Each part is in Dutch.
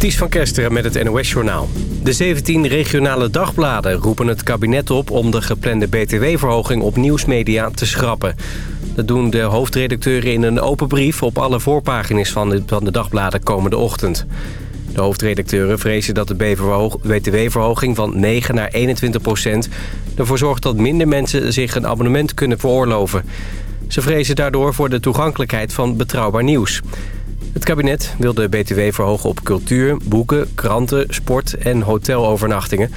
Ties van Kesteren met het NOS-journaal. De 17 regionale dagbladen roepen het kabinet op... om de geplande btw-verhoging op nieuwsmedia te schrappen. Dat doen de hoofdredacteuren in een open brief... op alle voorpagina's van de, van de dagbladen komende ochtend. De hoofdredacteuren vrezen dat de btw-verhoging van 9 naar 21 procent... ervoor zorgt dat minder mensen zich een abonnement kunnen veroorloven. Ze vrezen daardoor voor de toegankelijkheid van betrouwbaar nieuws. Het kabinet wil de btw verhogen op cultuur, boeken, kranten, sport en hotelovernachtingen.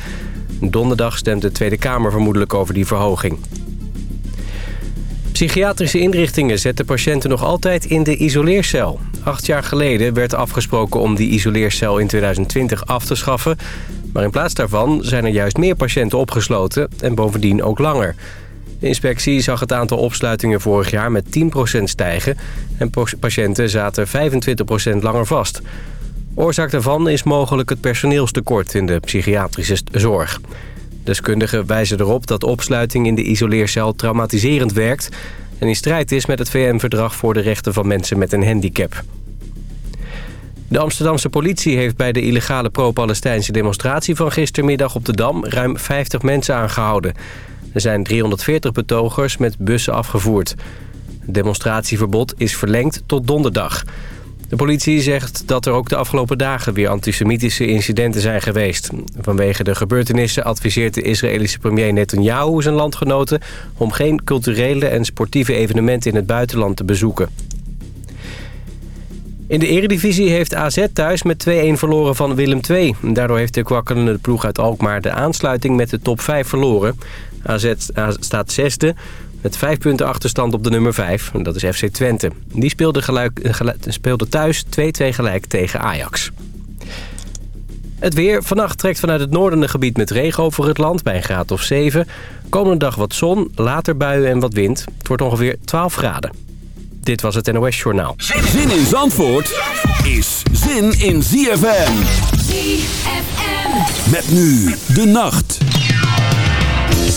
Donderdag stemt de Tweede Kamer vermoedelijk over die verhoging. Psychiatrische inrichtingen zetten patiënten nog altijd in de isoleercel. Acht jaar geleden werd afgesproken om die isoleercel in 2020 af te schaffen. Maar in plaats daarvan zijn er juist meer patiënten opgesloten en bovendien ook langer. De inspectie zag het aantal opsluitingen vorig jaar met 10% stijgen... en patiënten zaten 25% langer vast. Oorzaak daarvan is mogelijk het personeelstekort in de psychiatrische zorg. Deskundigen wijzen erop dat opsluiting in de isoleercel traumatiserend werkt... en in strijd is met het VN-verdrag voor de rechten van mensen met een handicap. De Amsterdamse politie heeft bij de illegale pro-Palestijnse demonstratie van gistermiddag op de Dam ruim 50 mensen aangehouden. Er zijn 340 betogers met bussen afgevoerd. Het demonstratieverbod is verlengd tot donderdag. De politie zegt dat er ook de afgelopen dagen weer antisemitische incidenten zijn geweest. Vanwege de gebeurtenissen adviseert de Israëlische premier Netanyahu zijn landgenoten... om geen culturele en sportieve evenementen in het buitenland te bezoeken. In de eredivisie heeft AZ thuis met 2-1 verloren van Willem II. Daardoor heeft de kwakkelende ploeg uit Alkmaar de aansluiting met de top 5 verloren. AZ staat zesde met vijf punten achterstand op de nummer 5. En dat is FC Twente. Die speelde, geluik, speelde thuis 2-2 gelijk tegen Ajax. Het weer. Vannacht trekt vanuit het noordende gebied met regen over het land bij een graad of 7. Komende dag wat zon, later buien en wat wind. Het wordt ongeveer 12 graden. Dit was het NOS Journaal. Zin in Zandvoort is zin in ZFM. ZFM. Met nu de nacht.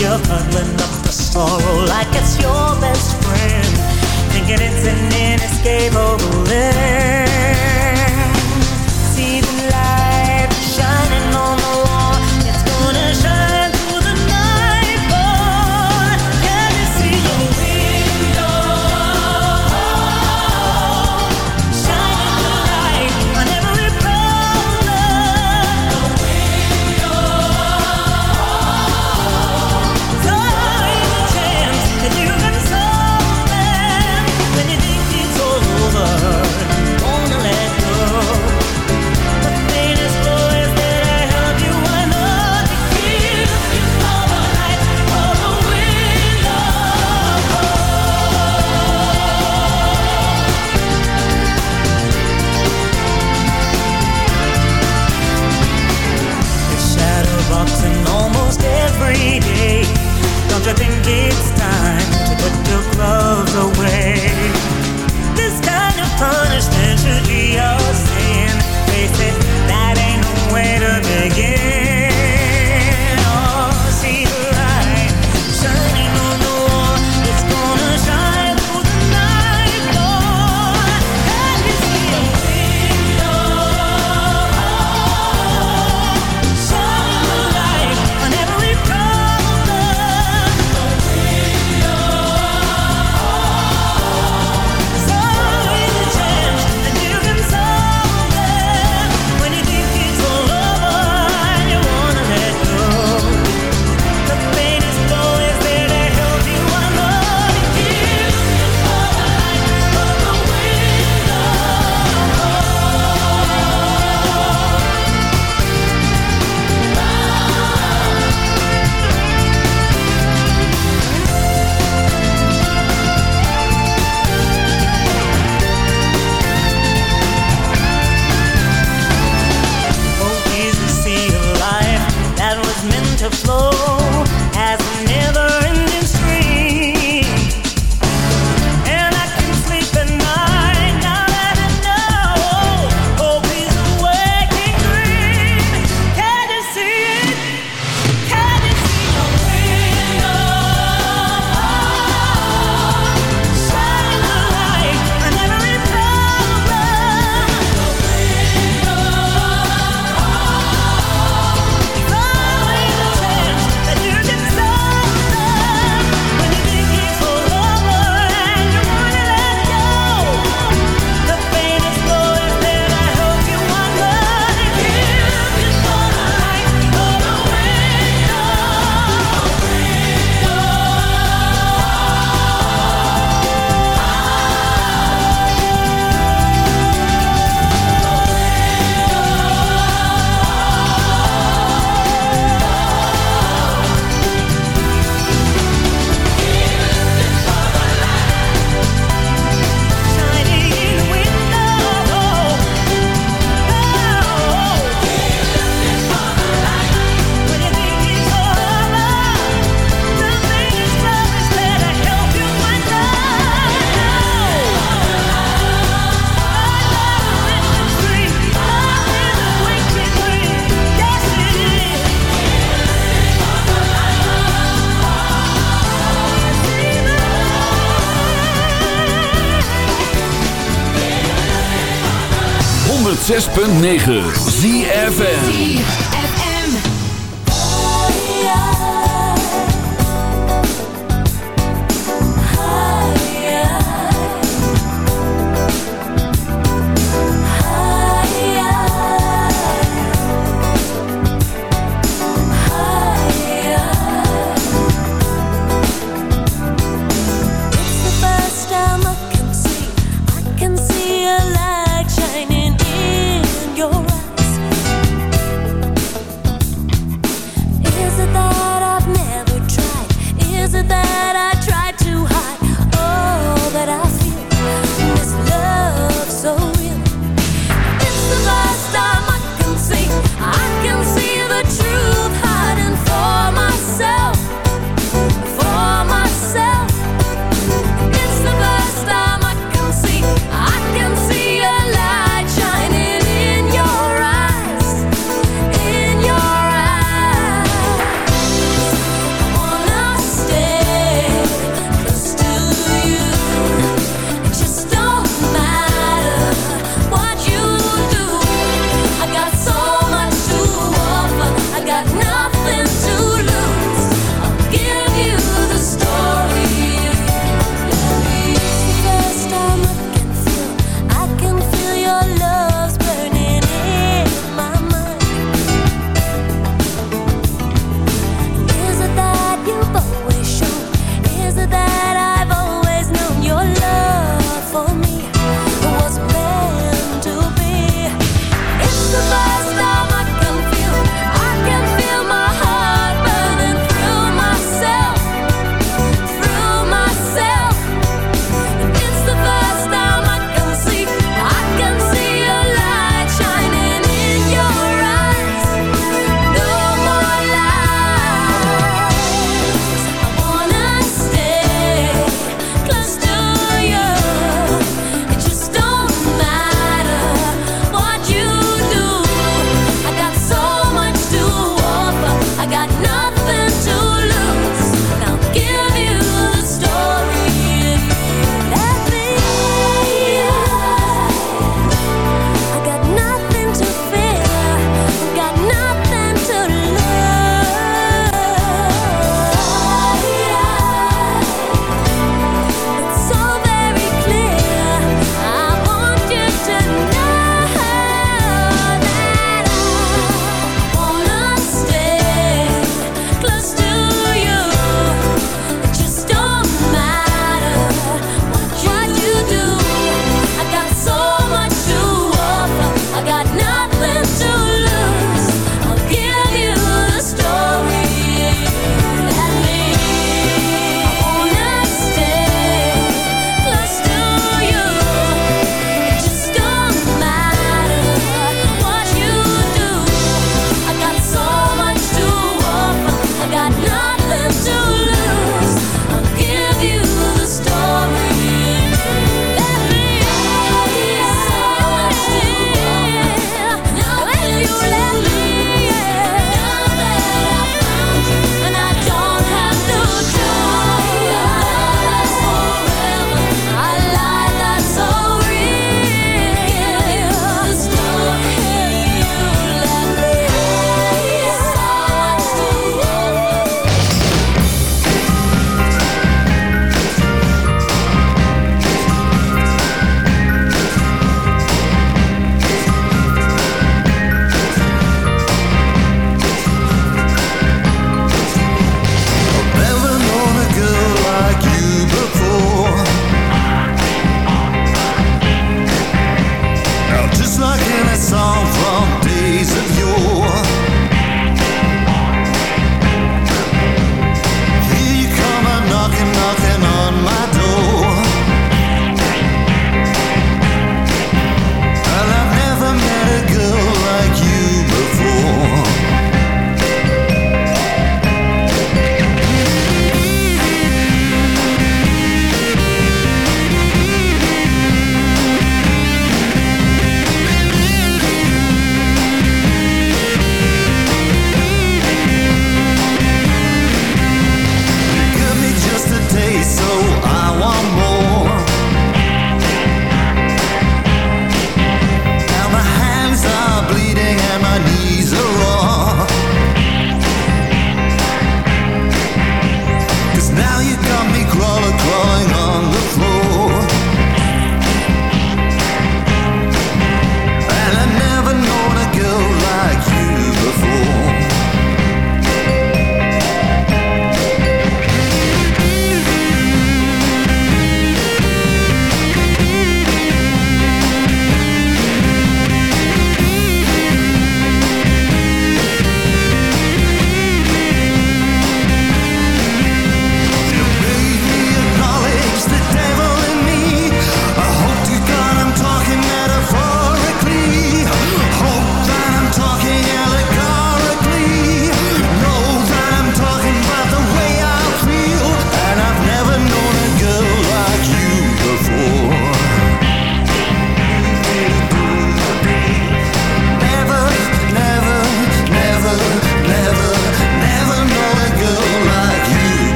You're bundling up the sorrow like it's your best friend, thinking it's an inescapable end. 106.9 ZFN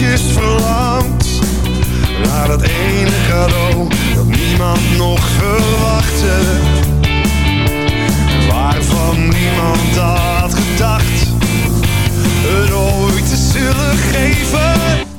zachtjes verlangt Naar het ene cadeau dat niemand nog verwachtte. Waarvan niemand had gedacht Het ooit te zullen geven.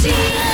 see you.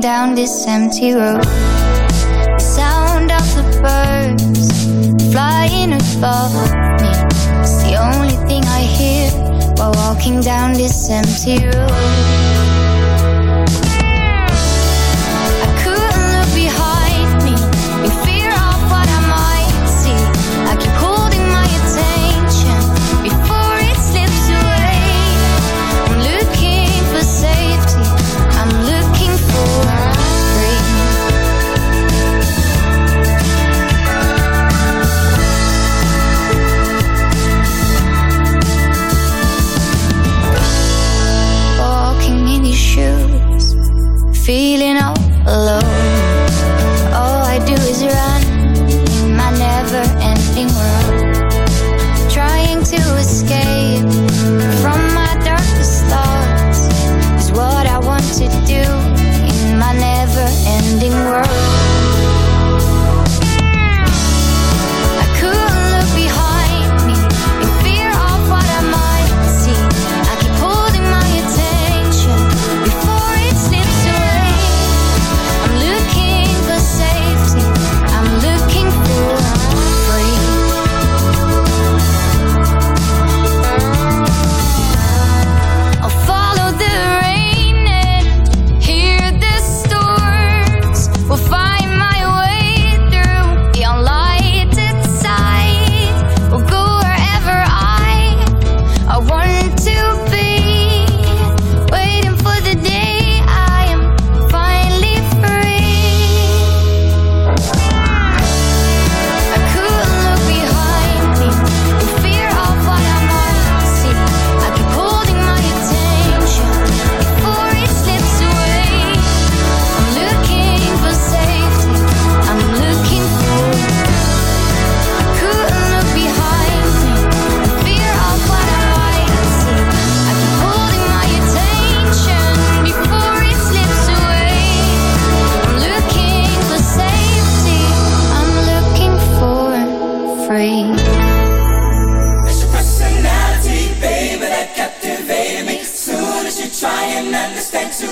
down this empty road.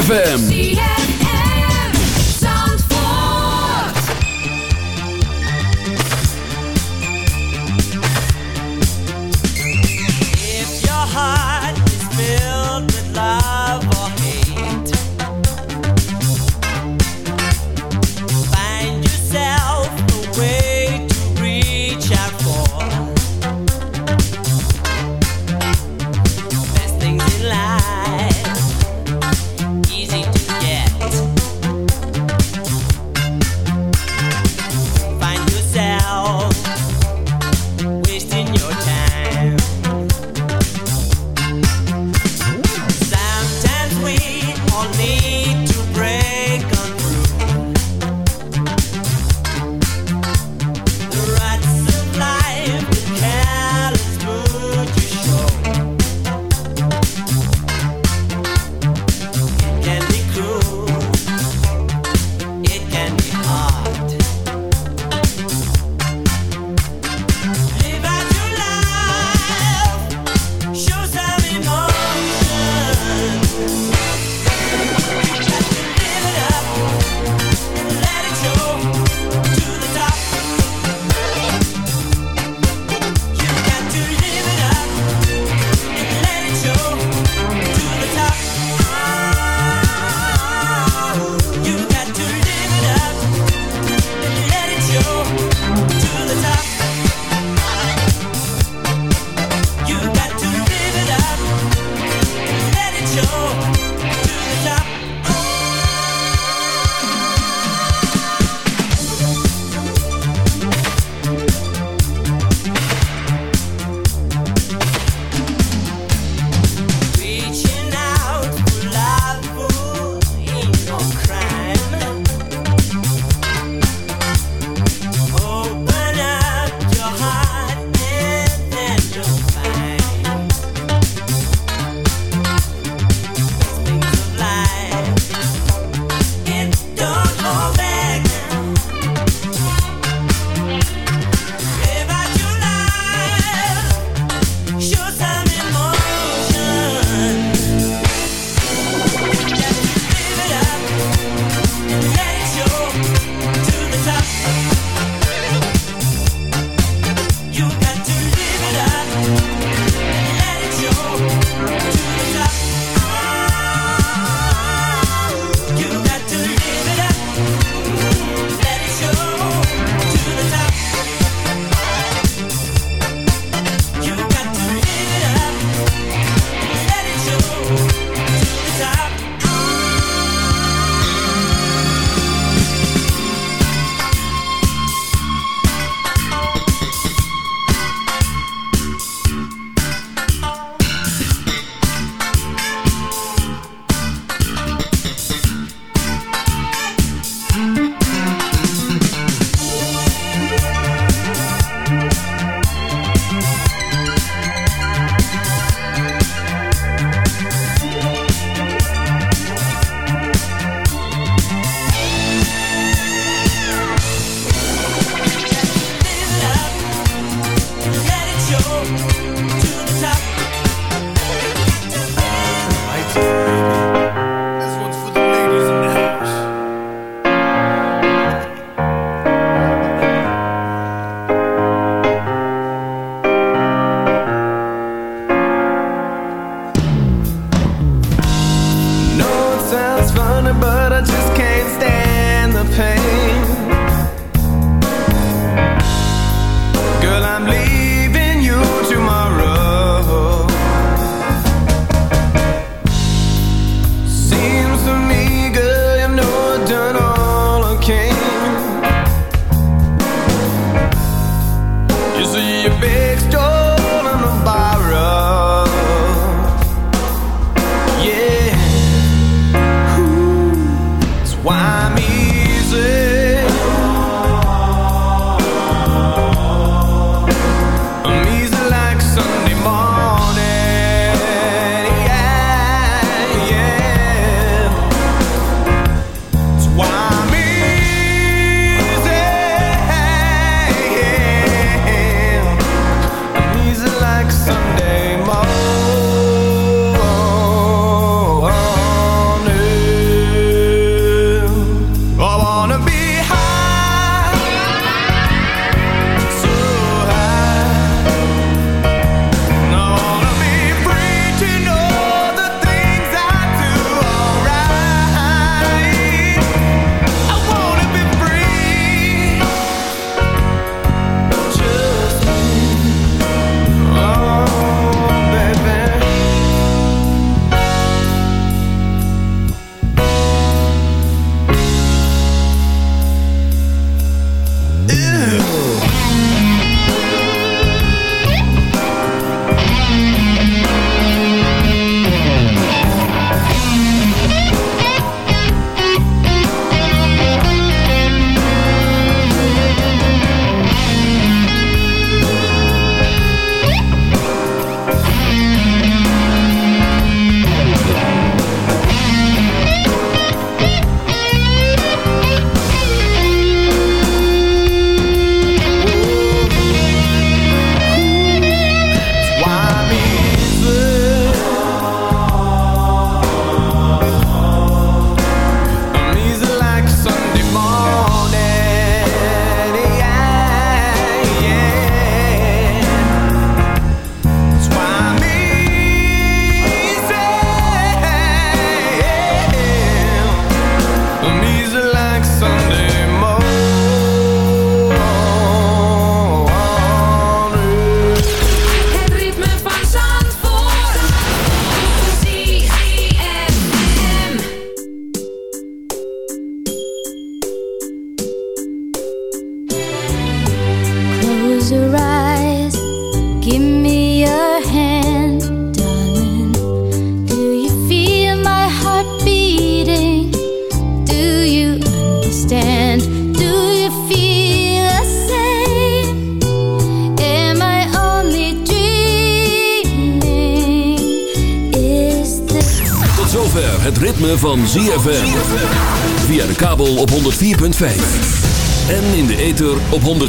ZFM. to